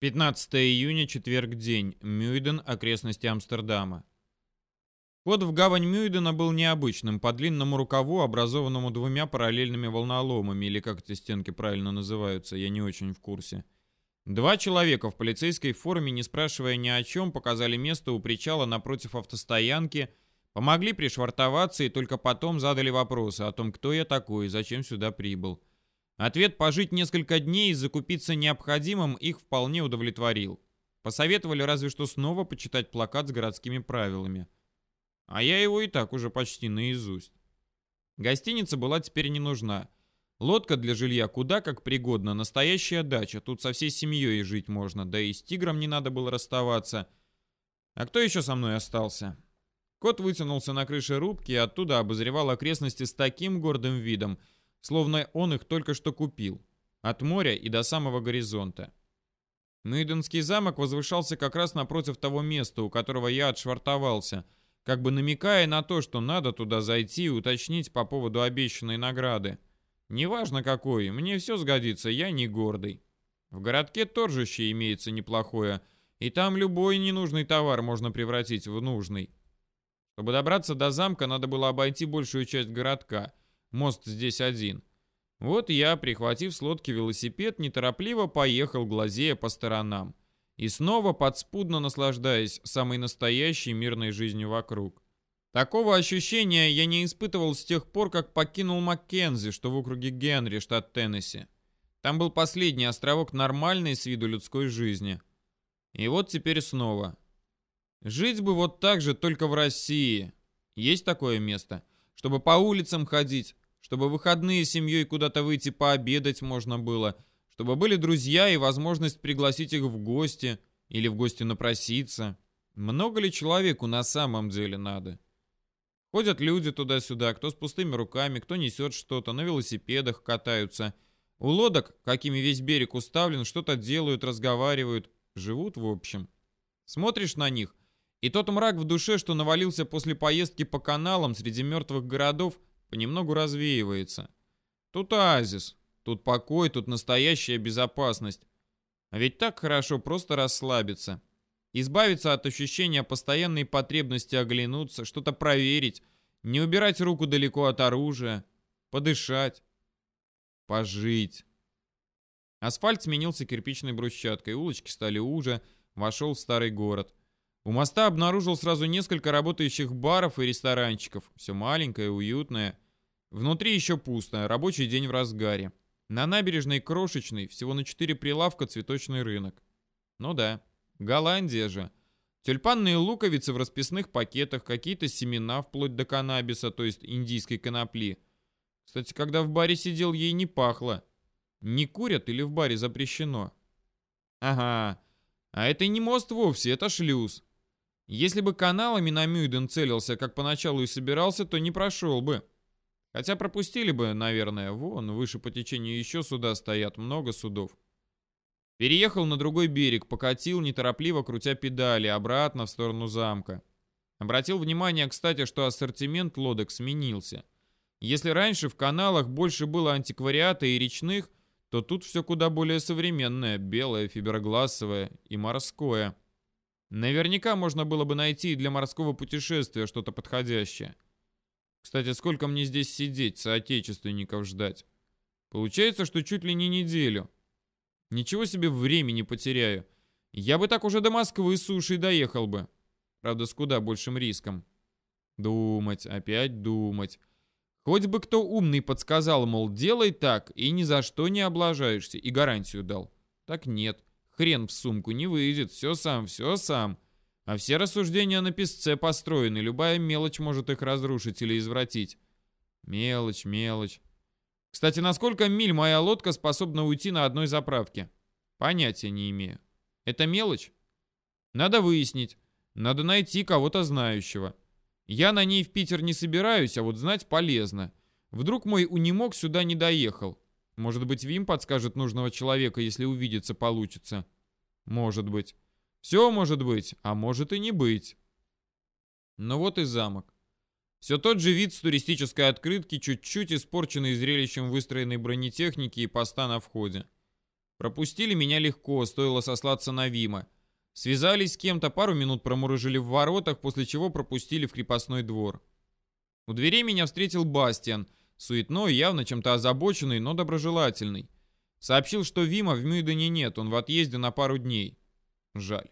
15 июня, четверг день. Мюйден, окрестности Амстердама. Вход в гавань Мюйдена был необычным, по длинному рукаву, образованному двумя параллельными волноломами, или как эти стенки правильно называются, я не очень в курсе. Два человека в полицейской форме, не спрашивая ни о чем, показали место у причала напротив автостоянки, помогли пришвартоваться и только потом задали вопросы о том, кто я такой и зачем сюда прибыл. Ответ пожить несколько дней и закупиться необходимым их вполне удовлетворил. Посоветовали разве что снова почитать плакат с городскими правилами. А я его и так уже почти наизусть. Гостиница была теперь не нужна. Лодка для жилья куда как пригодна, настоящая дача, тут со всей семьей жить можно, да и с тигром не надо было расставаться. А кто еще со мной остался? Кот вытянулся на крыше рубки и оттуда обозревал окрестности с таким гордым видом, словно он их только что купил, от моря и до самого горизонта. Мюйденский замок возвышался как раз напротив того места, у которого я отшвартовался, как бы намекая на то, что надо туда зайти и уточнить по поводу обещанной награды. Неважно какой, мне все сгодится, я не гордый. В городке торжище имеется неплохое, и там любой ненужный товар можно превратить в нужный. Чтобы добраться до замка, надо было обойти большую часть городка — Мост здесь один. Вот я, прихватив с лодки велосипед, неторопливо поехал, глазея по сторонам. И снова подспудно наслаждаясь самой настоящей мирной жизнью вокруг. Такого ощущения я не испытывал с тех пор, как покинул Маккензи, что в округе Генри, штат Теннесси. Там был последний островок нормальной с виду людской жизни. И вот теперь снова. Жить бы вот так же, только в России. Есть такое место? Чтобы по улицам ходить, чтобы выходные с семьей куда-то выйти пообедать можно было, чтобы были друзья и возможность пригласить их в гости или в гости напроситься. Много ли человеку на самом деле надо? Ходят люди туда-сюда, кто с пустыми руками, кто несет что-то, на велосипедах катаются. У лодок, какими весь берег уставлен, что-то делают, разговаривают, живут в общем. Смотришь на них, и тот мрак в душе, что навалился после поездки по каналам среди мертвых городов, понемногу развеивается. Тут оазис, тут покой, тут настоящая безопасность. А ведь так хорошо просто расслабиться. Избавиться от ощущения постоянной потребности оглянуться, что-то проверить, не убирать руку далеко от оружия, подышать, пожить. Асфальт сменился кирпичной брусчаткой, улочки стали уже, вошел в старый город. У моста обнаружил сразу несколько работающих баров и ресторанчиков. Все маленькое, уютное. Внутри еще пусто, рабочий день в разгаре. На набережной крошечный, всего на четыре прилавка цветочный рынок. Ну да, Голландия же. Тюльпанные луковицы в расписных пакетах, какие-то семена вплоть до каннабиса, то есть индийской конопли. Кстати, когда в баре сидел, ей не пахло. Не курят или в баре запрещено? Ага, а это не мост вовсе, это шлюз. Если бы каналами на Мюйден целился, как поначалу и собирался, то не прошел бы. Хотя пропустили бы, наверное. Вон, выше по течению еще суда стоят, много судов. Переехал на другой берег, покатил, неторопливо крутя педали, обратно в сторону замка. Обратил внимание, кстати, что ассортимент лодок сменился. Если раньше в каналах больше было антиквариата и речных, то тут все куда более современное, белое, фиброгласовое и морское. Наверняка можно было бы найти для морского путешествия что-то подходящее. Кстати, сколько мне здесь сидеть, соотечественников ждать? Получается, что чуть ли не неделю. Ничего себе времени потеряю. Я бы так уже до Москвы с сушей доехал бы. Правда, с куда большим риском. Думать, опять думать. Хоть бы кто умный подсказал, мол, делай так, и ни за что не облажаешься, и гарантию дал. Так нет. Хрен в сумку не выйдет, все сам, все сам. А все рассуждения на песце построены, любая мелочь может их разрушить или извратить. Мелочь, мелочь. Кстати, на сколько миль моя лодка способна уйти на одной заправке? Понятия не имею. Это мелочь? Надо выяснить. Надо найти кого-то знающего. Я на ней в Питер не собираюсь, а вот знать полезно. Вдруг мой унимок сюда не доехал. Может быть, Вим подскажет нужного человека, если увидеться получится. Может быть. Все может быть, а может и не быть. Ну вот и замок. Все тот же вид с туристической открытки, чуть-чуть испорченный зрелищем выстроенной бронетехники и поста на входе. Пропустили меня легко, стоило сослаться на Вима. Связались с кем-то, пару минут промурыжили в воротах, после чего пропустили в крепостной двор. У дверей меня встретил Бастиан, суетной, явно чем-то озабоченный, но доброжелательный. Сообщил, что Вима в Мюйдене нет, он в отъезде на пару дней. Жаль.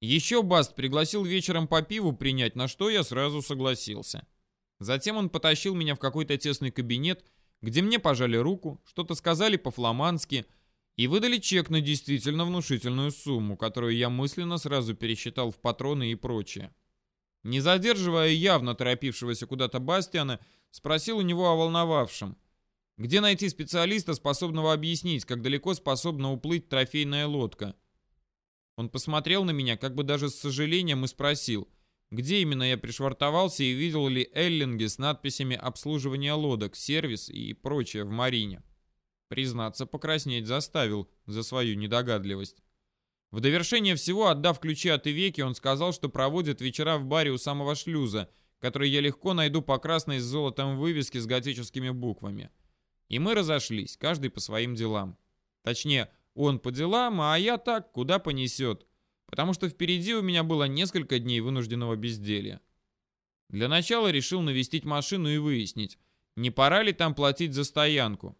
Еще Баст пригласил вечером по пиву принять, на что я сразу согласился. Затем он потащил меня в какой-то тесный кабинет, где мне пожали руку, что-то сказали по-фламандски и выдали чек на действительно внушительную сумму, которую я мысленно сразу пересчитал в патроны и прочее. Не задерживая явно торопившегося куда-то Бастиана, спросил у него о волновавшем. Где найти специалиста, способного объяснить, как далеко способна уплыть трофейная лодка? Он посмотрел на меня, как бы даже с сожалением, и спросил, где именно я пришвартовался и видел ли эллинги с надписями «Обслуживание лодок», «Сервис» и прочее в Марине. Признаться, покраснеть заставил за свою недогадливость. В довершение всего, отдав ключи от Ивеки, он сказал, что проводит вечера в баре у самого шлюза, который я легко найду по красной с золотом вывеске с готическими буквами. И мы разошлись, каждый по своим делам. Точнее, он по делам, а я так, куда понесет потому что впереди у меня было несколько дней вынужденного безделья. Для начала решил навестить машину и выяснить, не пора ли там платить за стоянку.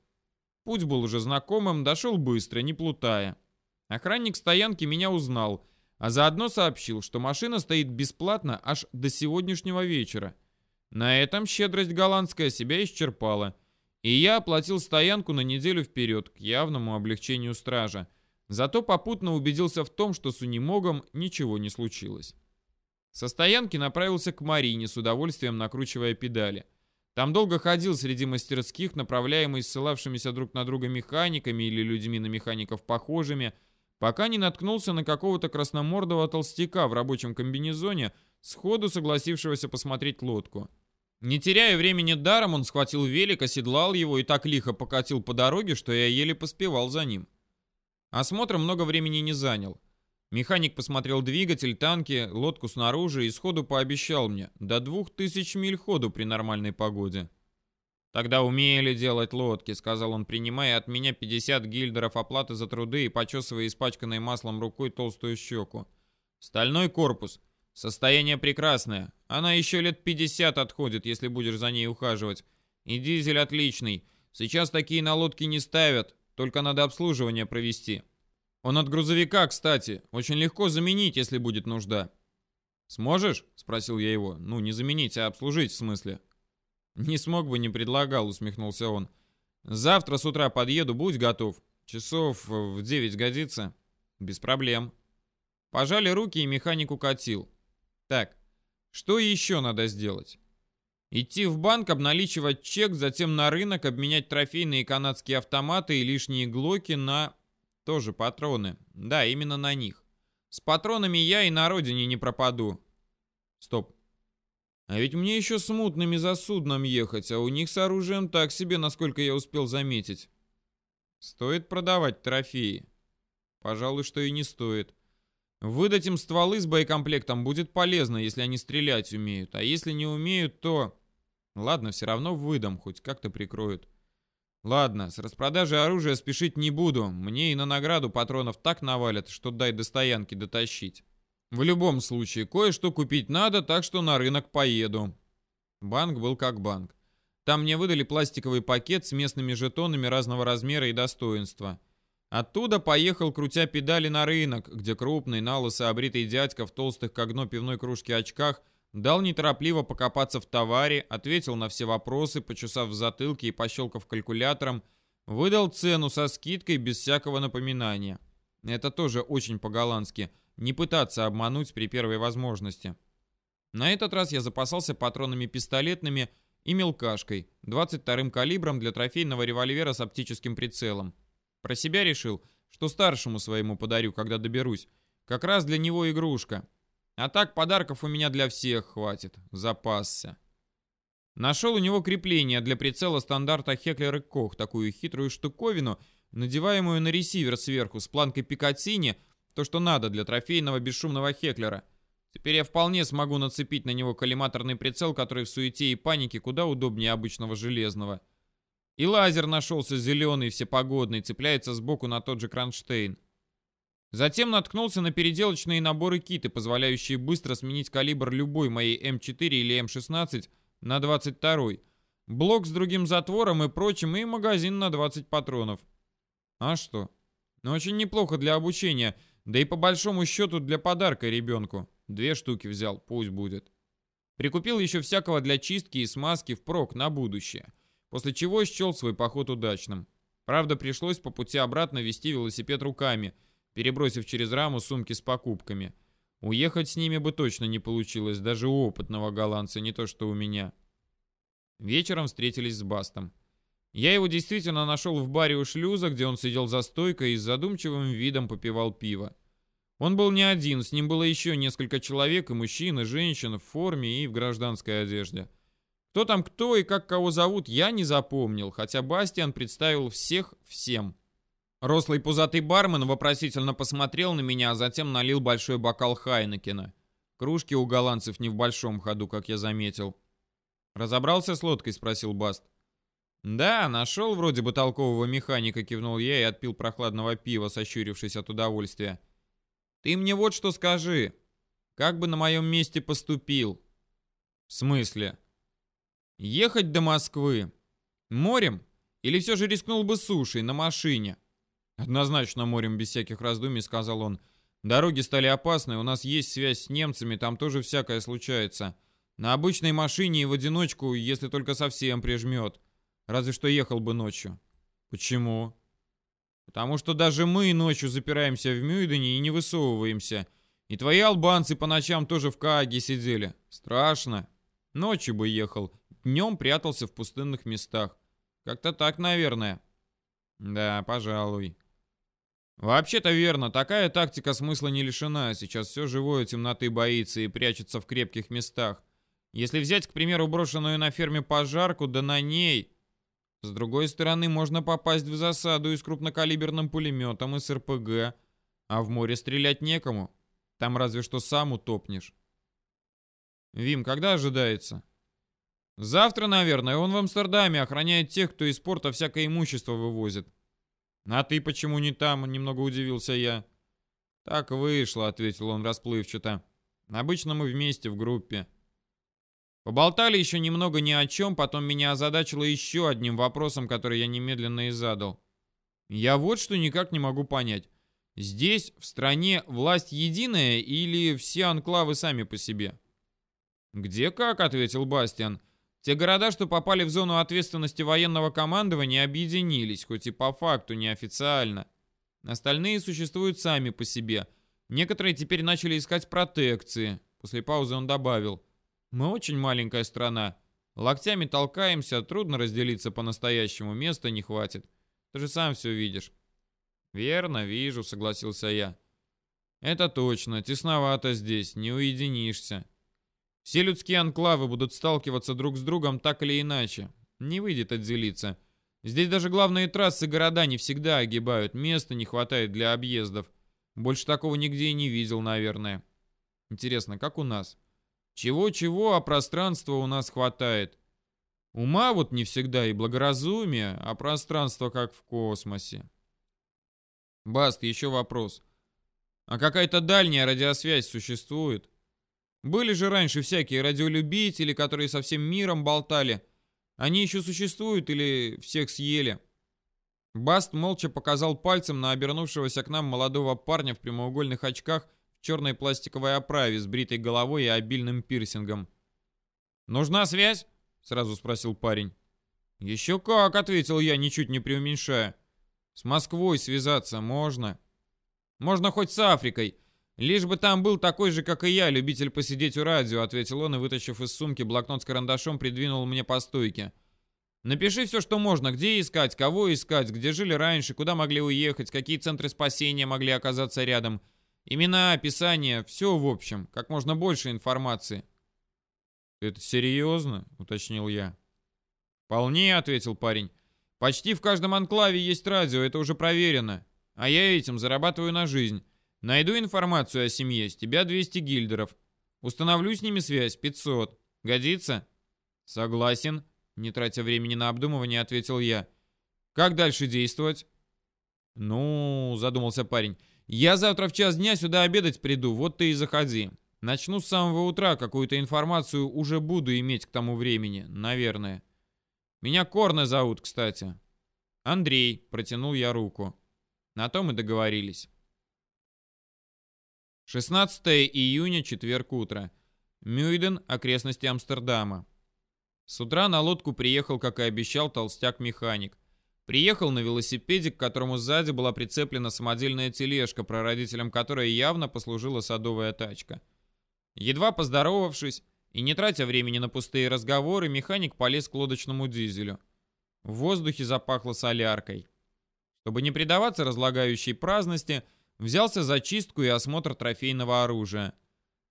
Путь был уже знакомым, дошел быстро, не плутая. Охранник стоянки меня узнал, а заодно сообщил, что машина стоит бесплатно аж до сегодняшнего вечера. На этом щедрость голландская себя исчерпала, и я оплатил стоянку на неделю вперед, к явному облегчению стража. Зато попутно убедился в том, что с унемогом ничего не случилось. Со стоянки направился к Марине, с удовольствием накручивая педали. Там долго ходил среди мастерских, направляемый ссылавшимися друг на друга механиками или людьми на механиков похожими, пока не наткнулся на какого-то красномордого толстяка в рабочем комбинезоне, сходу согласившегося посмотреть лодку. Не теряя времени даром, он схватил велик, оседлал его и так лихо покатил по дороге, что я еле поспевал за ним. Осмотр много времени не занял. Механик посмотрел двигатель, танки, лодку снаружи и сходу пообещал мне до двух тысяч миль ходу при нормальной погоде. «Тогда умели делать лодки», — сказал он, принимая от меня 50 гильдеров оплаты за труды и почесывая испачканной маслом рукой толстую щеку. «Стальной корпус. Состояние прекрасное. Она еще лет 50 отходит, если будешь за ней ухаживать. И дизель отличный. Сейчас такие на лодки не ставят. Только надо обслуживание провести. Он от грузовика, кстати. Очень легко заменить, если будет нужда. «Сможешь?» — спросил я его. «Ну, не заменить, а обслужить, в смысле». «Не смог бы, не предлагал», — усмехнулся он. «Завтра с утра подъеду, будь готов. Часов в девять годится?» «Без проблем». Пожали руки, и механик укатил. «Так, что еще надо сделать?» Идти в банк, обналичивать чек, затем на рынок, обменять трофейные канадские автоматы и лишние глоки на... Тоже патроны. Да, именно на них. С патронами я и на родине не пропаду. Стоп. А ведь мне еще смутными за судном ехать, а у них с оружием так себе, насколько я успел заметить. Стоит продавать трофеи? Пожалуй, что и не стоит. Выдать им стволы с боекомплектом будет полезно, если они стрелять умеют. А если не умеют, то... Ладно, все равно выдам, хоть как-то прикроют. Ладно, с распродажей оружия спешить не буду. Мне и на награду патронов так навалят, что дай до стоянки дотащить. В любом случае, кое-что купить надо, так что на рынок поеду. Банк был как банк. Там мне выдали пластиковый пакет с местными жетонами разного размера и достоинства. Оттуда поехал, крутя педали на рынок, где крупный, налысо обритый дядька в толстых как дно пивной кружке очках дал неторопливо покопаться в товаре, ответил на все вопросы, почесав в затылке и пощелкав калькулятором, выдал цену со скидкой без всякого напоминания. Это тоже очень по-голландски, не пытаться обмануть при первой возможности. На этот раз я запасался патронами пистолетными и мелкашкой, 22-м калибром для трофейного револьвера с оптическим прицелом. Про себя решил, что старшему своему подарю, когда доберусь. Как раз для него игрушка. А так подарков у меня для всех хватит. Запасся. Нашел у него крепление для прицела стандарта Хеклер и Кох, такую хитрую штуковину, надеваемую на ресивер сверху с планкой Пикатини, то, что надо для трофейного бесшумного Хеклера. Теперь я вполне смогу нацепить на него коллиматорный прицел, который в суете и панике куда удобнее обычного железного. И лазер нашелся зеленый, всепогодный, цепляется сбоку на тот же кронштейн. Затем наткнулся на переделочные наборы киты, позволяющие быстро сменить калибр любой моей М4 или М16 на 22 блок с другим затвором и прочим, и магазин на 20 патронов. А что? Ну, очень неплохо для обучения, да и по большому счету для подарка ребенку. Две штуки взял, пусть будет. Прикупил еще всякого для чистки и смазки впрок на будущее, после чего счел свой поход удачным. Правда, пришлось по пути обратно вести велосипед руками, перебросив через раму сумки с покупками. Уехать с ними бы точно не получилось, даже у опытного голландца, не то что у меня. Вечером встретились с Бастом. Я его действительно нашел в баре у шлюза, где он сидел за стойкой и с задумчивым видом попивал пиво. Он был не один, с ним было еще несколько человек, и мужчин, и женщин в форме и в гражданской одежде. Кто там кто и как кого зовут, я не запомнил, хотя Бастиан представил всех всем. Рослый пузатый бармен вопросительно посмотрел на меня, а затем налил большой бокал Хайнекена. Кружки у голландцев не в большом ходу, как я заметил. «Разобрался с лодкой?» — спросил Баст. «Да, нашел вроде бы толкового механика», — кивнул я и отпил прохладного пива, сощурившись от удовольствия. Ты мне вот что скажи. Как бы на моем месте поступил? В смысле? Ехать до Москвы. Морем? Или все же рискнул бы сушей, на машине? Однозначно морем, без всяких раздумий, сказал он. Дороги стали опасны, у нас есть связь с немцами, там тоже всякое случается. На обычной машине и в одиночку, если только совсем прижмет. Разве что ехал бы ночью. Почему? Потому что даже мы ночью запираемся в Мюйдене и не высовываемся. И твои албанцы по ночам тоже в Кааге сидели. Страшно. Ночью бы ехал, днем прятался в пустынных местах. Как-то так, наверное. Да, пожалуй. Вообще-то верно, такая тактика смысла не лишена. Сейчас все живое темноты боится и прячется в крепких местах. Если взять, к примеру, брошенную на ферме пожарку, да на ней... С другой стороны, можно попасть в засаду и с крупнокалиберным пулеметом, и с РПГ. А в море стрелять некому. Там разве что сам утопнешь. Вим, когда ожидается? Завтра, наверное. Он в Амстердаме охраняет тех, кто из порта всякое имущество вывозит. А ты почему не там? Немного удивился я. Так вышло, ответил он расплывчато. Обычно мы вместе в группе. Поболтали еще немного ни о чем, потом меня озадачило еще одним вопросом, который я немедленно и задал. Я вот что никак не могу понять. Здесь, в стране, власть единая или все анклавы сами по себе? «Где как?» — ответил Бастиан. «Те города, что попали в зону ответственности военного командования, объединились, хоть и по факту, неофициально. Остальные существуют сами по себе. Некоторые теперь начали искать протекции». После паузы он добавил. Мы очень маленькая страна. Локтями толкаемся, трудно разделиться по-настоящему, места не хватит. Ты же сам все видишь. Верно, вижу, согласился я. Это точно, тесновато здесь, не уединишься. Все людские анклавы будут сталкиваться друг с другом так или иначе. Не выйдет отделиться. Здесь даже главные трассы города не всегда огибают, места не хватает для объездов. Больше такого нигде и не видел, наверное. Интересно, как у нас? Чего-чего, а пространства у нас хватает. Ума вот не всегда и благоразумия, а пространство как в космосе. Баст, еще вопрос. А какая-то дальняя радиосвязь существует? Были же раньше всякие радиолюбители, которые со всем миром болтали. Они еще существуют или всех съели? Баст молча показал пальцем на обернувшегося к нам молодого парня в прямоугольных очках черной пластиковой оправе с бритой головой и обильным пирсингом. «Нужна связь?» — сразу спросил парень. «Еще как», — ответил я, ничуть не преуменьшая. «С Москвой связаться можно». «Можно хоть с Африкой. Лишь бы там был такой же, как и я, любитель посидеть у радио», — ответил он и, вытащив из сумки блокнот с карандашом, придвинул мне по стойке. «Напиши все, что можно. Где искать, кого искать, где жили раньше, куда могли уехать, какие центры спасения могли оказаться рядом». Имена, описание, все в общем, как можно больше информации. «Это серьезно?» — уточнил я. «Вполне», — ответил парень. «Почти в каждом анклаве есть радио, это уже проверено. А я этим зарабатываю на жизнь. Найду информацию о семье, с тебя 200 гильдеров. Установлю с ними связь, 500. Годится?» «Согласен», Не тратя времени на обдумывание, ответил я. Как дальше действовать? Ну, задумался парень. Я завтра в час дня сюда обедать приду, вот ты и заходи. Начну с самого утра, какую-то информацию уже буду иметь к тому времени, наверное. Меня Корне зовут, кстати. Андрей, протянул я руку. На том и договорились. 16 июня, четверг утро. Мюйден, окрестности Амстердама. С утра на лодку приехал, как и обещал, толстяк-механик. Приехал на велосипеде, к которому сзади была прицеплена самодельная тележка, прародителем которой явно послужила садовая тачка. Едва поздоровавшись и не тратя времени на пустые разговоры, механик полез к лодочному дизелю. В воздухе запахло соляркой. Чтобы не предаваться разлагающей праздности, взялся за чистку и осмотр трофейного оружия.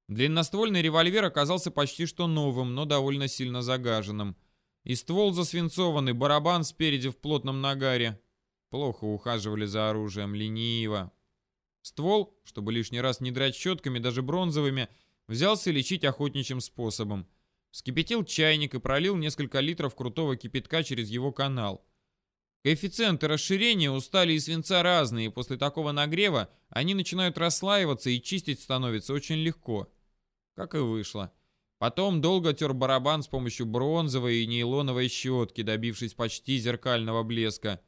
Длинноствольный револьвер оказался почти что новым, но довольно сильно загаженным. И ствол засвинцованный, барабан спереди в плотном нагаре. Плохо ухаживали за оружием, лениво. Ствол, чтобы лишний раз не драть щетками, даже бронзовыми, взялся лечить охотничьим способом. Вскипятил чайник и пролил несколько литров крутого кипятка через его канал. Коэффициенты расширения у стали и свинца разные, и после такого нагрева они начинают расслаиваться и чистить становится очень легко. Как и вышло. Потом долго тер барабан с помощью бронзовой и нейлоновой щетки, добившись почти зеркального блеска.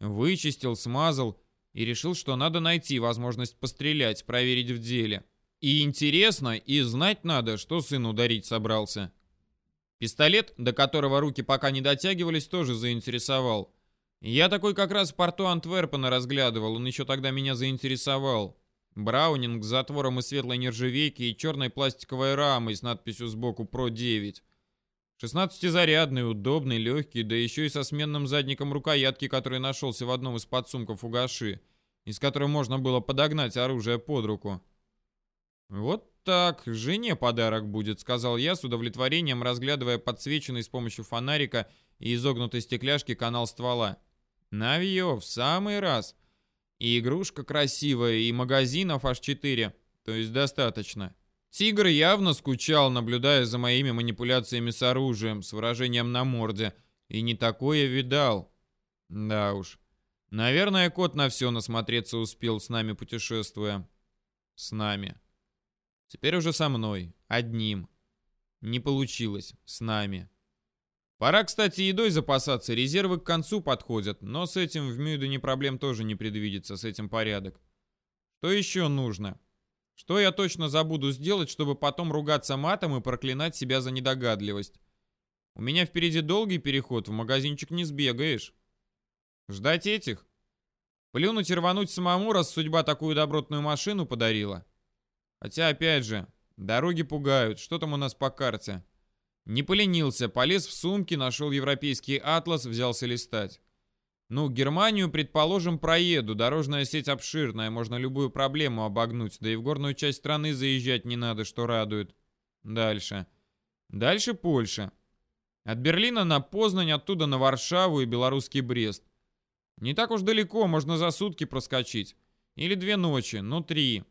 Вычистил, смазал и решил, что надо найти возможность пострелять, проверить в деле. И интересно, и знать надо, что сын ударить собрался. Пистолет, до которого руки пока не дотягивались, тоже заинтересовал. Я такой как раз в порту Антверпена разглядывал, он еще тогда меня заинтересовал. Браунинг с затвором из светлой нержавейки и черной пластиковой рамой с надписью сбоку «Про-9». 16-зарядный, удобный, легкий, да еще и со сменным задником рукоятки, который нашелся в одном из подсумков у Гаши, из которой можно было подогнать оружие под руку. «Вот так, жене подарок будет», — сказал я с удовлетворением, разглядывая подсвеченный с помощью фонарика и изогнутой стекляшки канал ствола. «Навье, в самый раз!» И игрушка красивая, и магазинов аж четыре. То есть достаточно. Тигр явно скучал, наблюдая за моими манипуляциями с оружием, с выражением на морде. И не такое видал. Да уж. Наверное, кот на все насмотреться успел, с нами путешествуя. С нами. Теперь уже со мной. Одним. Не получилось. С нами. Пора, кстати, едой запасаться, резервы к концу подходят, но с этим в Мюдене проблем тоже не предвидится, с этим порядок. Что еще нужно? Что я точно забуду сделать, чтобы потом ругаться матом и проклинать себя за недогадливость? У меня впереди долгий переход, в магазинчик не сбегаешь. Ждать этих? Плюнуть и рвануть самому, раз судьба такую добротную машину подарила? Хотя, опять же, дороги пугают, что там у нас по карте? Не поленился, полез в сумки, нашел европейский атлас, взялся листать. Ну, Германию, предположим, проеду. Дорожная сеть обширная, можно любую проблему обогнуть. Да и в горную часть страны заезжать не надо, что радует. Дальше. Дальше Польша. От Берлина на Познань, оттуда на Варшаву и белорусский Брест. Не так уж далеко, можно за сутки проскочить. Или две ночи, ну три.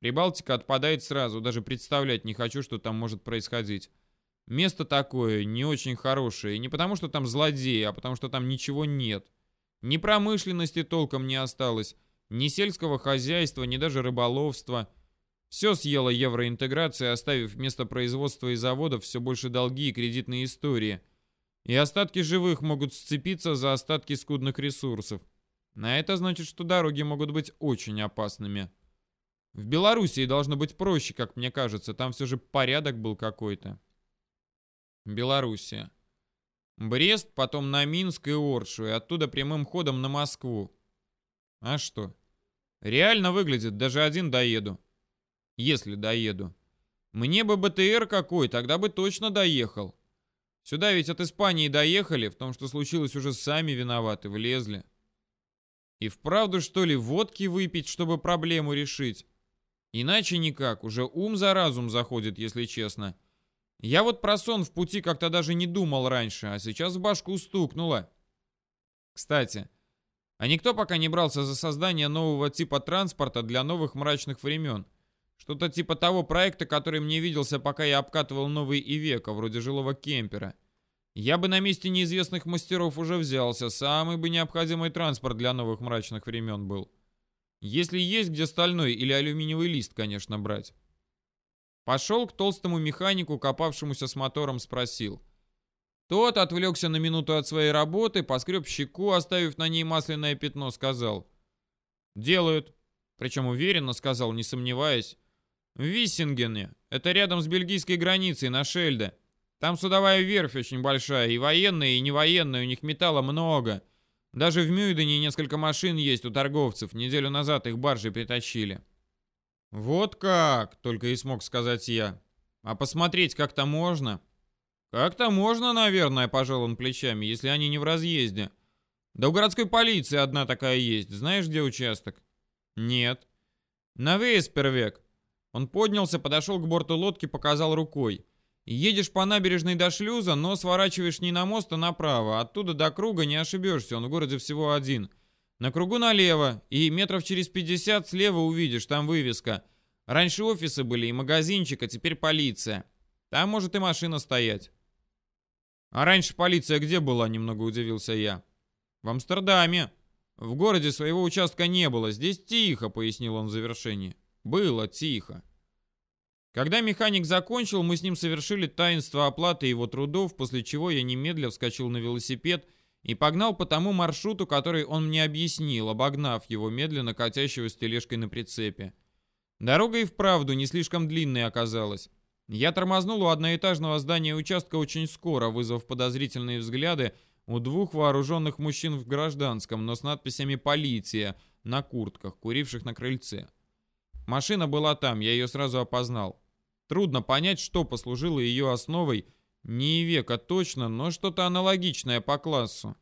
Прибалтика отпадает сразу, даже представлять не хочу, что там может происходить. Место такое не очень хорошее. не потому, что там злодеи, а потому, что там ничего нет. Ни промышленности толком не осталось, ни сельского хозяйства, ни даже рыболовства. Все съела евроинтеграция, оставив вместо производства и заводов все больше долги и кредитные истории. И остатки живых могут сцепиться за остатки скудных ресурсов. А это значит, что дороги могут быть очень опасными. В Белоруссии должно быть проще, как мне кажется. Там все же порядок был какой-то. Белоруссия. Брест, потом на Минск и Оршу, и оттуда прямым ходом на Москву. А что? Реально выглядит, даже один доеду. Если доеду. Мне бы БТР какой, тогда бы точно доехал. Сюда ведь от Испании доехали, в том, что случилось, уже сами виноваты, влезли. И вправду, что ли, водки выпить, чтобы проблему решить? Иначе никак, уже ум за разум заходит, если честно. — я вот про сон в пути как-то даже не думал раньше, а сейчас в башку стукнуло. Кстати, а никто пока не брался за создание нового типа транспорта для новых мрачных времен. Что-то типа того проекта, который мне виделся, пока я обкатывал новый Ивека, вроде жилого кемпера. Я бы на месте неизвестных мастеров уже взялся, самый бы необходимый транспорт для новых мрачных времен был. Если есть где стальной или алюминиевый лист, конечно, брать. Пошел к толстому механику, копавшемуся с мотором, спросил. Тот отвлекся на минуту от своей работы, поскреб щеку, оставив на ней масляное пятно, сказал. «Делают». Причем уверенно сказал, не сомневаясь. «В Виссингене. Это рядом с бельгийской границей, на Шельде. Там судовая верфь очень большая, и военные, и невоенные, у них металла много. Даже в Мюйдене несколько машин есть у торговцев. Неделю назад их баржи притащили. Вот как, только и смог сказать я. А посмотреть как-то можно? Как-то можно, наверное, пожал он плечами, если они не в разъезде. Да у городской полиции одна такая есть. Знаешь, где участок? Нет. На Вейспервек. Он поднялся, подошел к борту лодки, показал рукой. Едешь по набережной до шлюза, но сворачиваешь не на мост, а направо. Оттуда до круга не ошибешься, он в городе всего один. На кругу налево, и метров через 50 слева увидишь, там вывеска. Раньше офисы были и магазинчик, а теперь полиция. Там может и машина стоять. А раньше полиция где была, немного удивился я. В Амстердаме. В городе своего участка не было, здесь тихо, пояснил он в завершении. Было тихо. Когда механик закончил, мы с ним совершили таинство оплаты его трудов, после чего я немедля вскочил на велосипед и погнал по тому маршруту, который он мне объяснил, обогнав его медленно катящего с тележкой на прицепе. Дорога и вправду не слишком длинной оказалась. Я тормознул у одноэтажного здания участка очень скоро, вызвав подозрительные взгляды у двух вооруженных мужчин в гражданском, но с надписями «Полиция» на куртках, куривших на крыльце. Машина была там, я ее сразу опознал. Трудно понять, что послужило ее основой, не века точно, но что-то аналогичное по классу.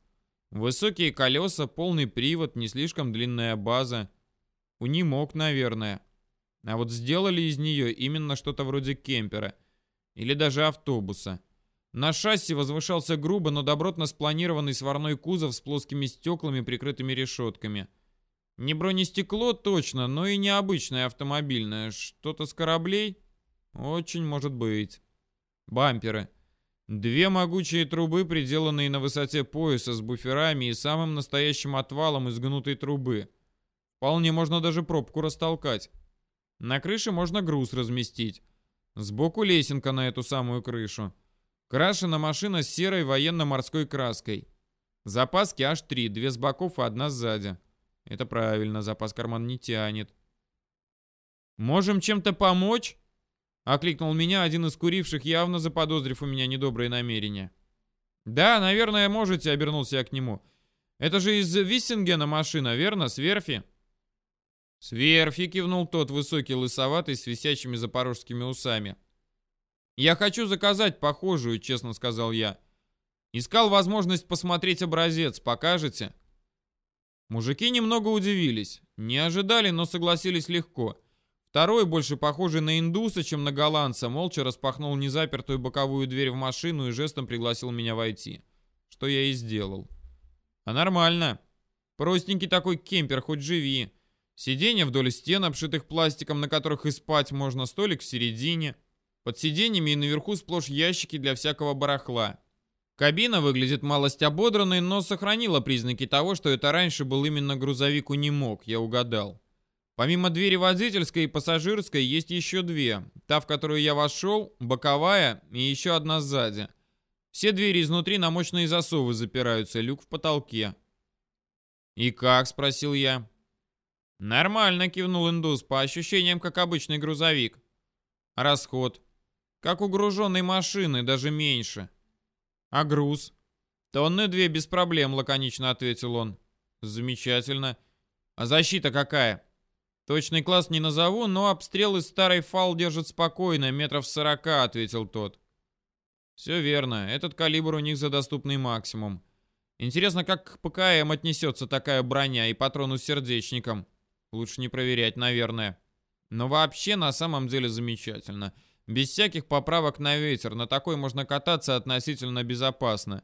Высокие колеса, полный привод, не слишком длинная база. Унимок, наверное. А вот сделали из нее именно что-то вроде кемпера. Или даже автобуса. На шасси возвышался грубо, но добротно спланированный сварной кузов с плоскими стеклами, прикрытыми решетками. Не бронестекло точно, но и необычное автомобильное. Что-то с кораблей? Очень может быть. Бамперы. Две могучие трубы, приделанные на высоте пояса с буферами и самым настоящим отвалом из гнутой трубы. Вполне можно даже пробку растолкать. На крыше можно груз разместить. Сбоку лесенка на эту самую крышу. Крашена машина серой военно-морской краской. Запаски аж три, две с боков и одна сзади. Это правильно, запас карман не тянет. «Можем чем-то помочь?» — окликнул меня один из куривших, явно заподозрив у меня недобрые намерения. «Да, наверное, можете», — обернулся я к нему. «Это же из Виссингена машина, верно? С верфи?» «С верфи», — кивнул тот высокий лысоватый с висячими запорожскими усами. «Я хочу заказать похожую», — честно сказал я. «Искал возможность посмотреть образец. Покажете?» Мужики немного удивились. Не ожидали, но согласились легко. Второй, больше похожий на индуса, чем на голландца, молча распахнул незапертую боковую дверь в машину и жестом пригласил меня войти. Что я и сделал. А нормально. Простенький такой кемпер, хоть живи. Сиденья вдоль стен, обшитых пластиком, на которых и спать можно, столик в середине. Под сиденьями и наверху сплошь ящики для всякого барахла. Кабина выглядит малость ободранной, но сохранила признаки того, что это раньше был именно грузовик «Унимог», я угадал. Помимо двери водительской и пассажирской есть еще две. Та, в которую я вошел, боковая и еще одна сзади. Все двери изнутри на мощные засовы запираются, люк в потолке. «И как?» — спросил я. «Нормально», — кивнул индус, по ощущениям, как обычный грузовик. «Расход. Как у груженной машины, даже меньше». «А груз?» «Тонны две без проблем», — лаконично ответил он. «Замечательно. А защита какая?» «Точный класс не назову, но обстрел из старой фал держит спокойно, метров сорока», — ответил тот. «Все верно. Этот калибр у них за доступный максимум. Интересно, как к ПКМ отнесется такая броня и патрону с сердечником? Лучше не проверять, наверное. Но вообще, на самом деле, замечательно. Без всяких поправок на ветер, на такой можно кататься относительно безопасно.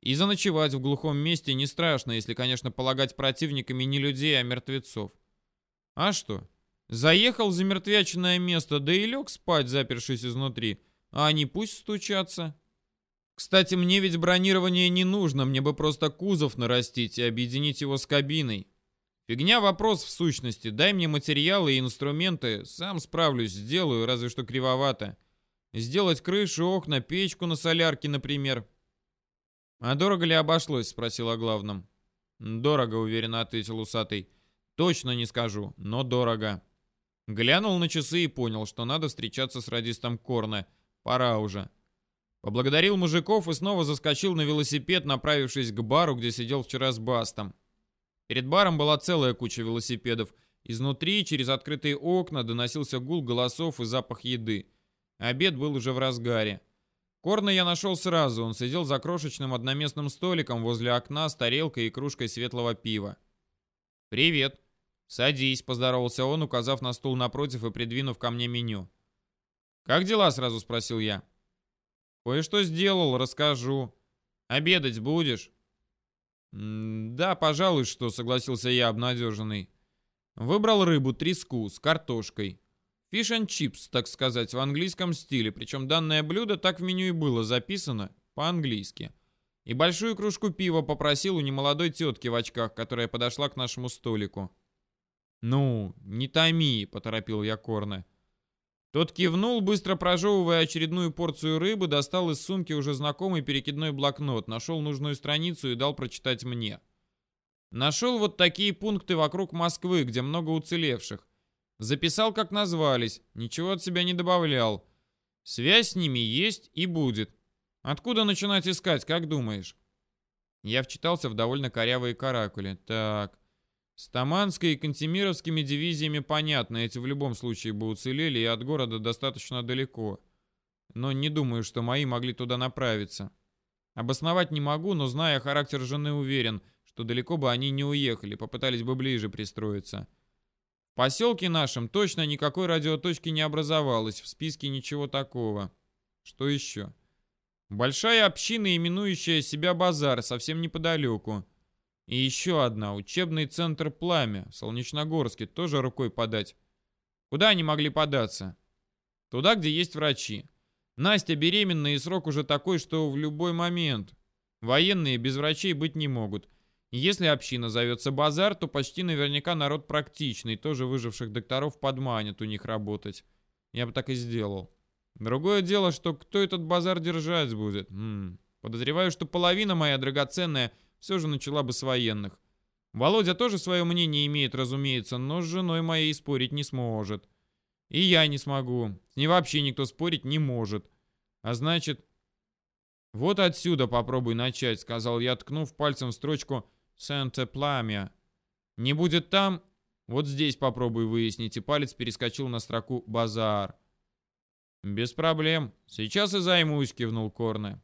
И заночевать в глухом месте не страшно, если, конечно, полагать противниками не людей, а мертвецов. А что? Заехал в замертвяченное место, да и лег спать, запершись изнутри. А они пусть стучатся. Кстати, мне ведь бронирование не нужно, мне бы просто кузов нарастить и объединить его с кабиной. Фигня вопрос в сущности. Дай мне материалы и инструменты, сам справлюсь, сделаю, разве что кривовато. Сделать крышу, окна, печку на солярке, например. А дорого ли обошлось, спросил о главном. Дорого, уверенно ответил усатый. Точно не скажу, но дорого. Глянул на часы и понял, что надо встречаться с радистом Корна. Пора уже. Поблагодарил мужиков и снова заскочил на велосипед, направившись к бару, где сидел вчера с Бастом. Перед баром была целая куча велосипедов. Изнутри, через открытые окна, доносился гул голосов и запах еды. Обед был уже в разгаре. Корна я нашел сразу. Он сидел за крошечным одноместным столиком возле окна с тарелкой и кружкой светлого пива. «Привет!» «Садись», — поздоровался он, указав на стул напротив и придвинув ко мне меню. «Как дела?» — сразу спросил я. «Кое-что сделал, расскажу. Обедать будешь?» «Да, пожалуй, что», — согласился я, обнадеженный. Выбрал рыбу треску с картошкой. Fish and chips, так сказать, в английском стиле, причем данное блюдо так в меню и было записано по-английски. И большую кружку пива попросил у немолодой тетки в очках, которая подошла к нашему столику. «Ну, не томи», — поторопил я Корна. Тот кивнул, быстро прожевывая очередную порцию рыбы, достал из сумки уже знакомый перекидной блокнот, нашел нужную страницу и дал прочитать мне. Нашел вот такие пункты вокруг Москвы, где много уцелевших. Записал, как назвались, ничего от себя не добавлял. Связь с ними есть и будет. Откуда начинать искать, как думаешь? Я вчитался в довольно корявые каракули. Так, с Таманской и Кантемировскими дивизиями понятно, эти в любом случае бы уцелели и от города достаточно далеко. Но не думаю, что мои могли туда направиться. Обосновать не могу, но зная характер жены, уверен, что далеко бы они не уехали, попытались бы ближе пристроиться. В поселке нашем точно никакой радиоточки не образовалось, в списке ничего такого. Что еще? Большая община, именующая себя Базар, совсем неподалеку. И еще одна, учебный центр «Пламя» в Солнечногорске, тоже рукой подать. Куда они могли податься? Туда, где есть врачи. Настя беременна и срок уже такой, что в любой момент. Военные без врачей быть не могут. Если община зовется базар, то почти наверняка народ практичный, тоже выживших докторов подманят у них работать. Я бы так и сделал. Другое дело, что кто этот базар держать будет? М -м. Подозреваю, что половина моя драгоценная все же начала бы с военных. Володя тоже свое мнение имеет, разумеется, но с женой моей спорить не сможет. И я не смогу. С ней вообще никто спорить не может. А значит... Вот отсюда попробуй начать, сказал я, ткнув пальцем в строчку «Санта Пламя». Не будет там, вот здесь попробуй выяснить, и палец перескочил на строку «Базар». «Без проблем. Сейчас и займусь», — кивнул Корне.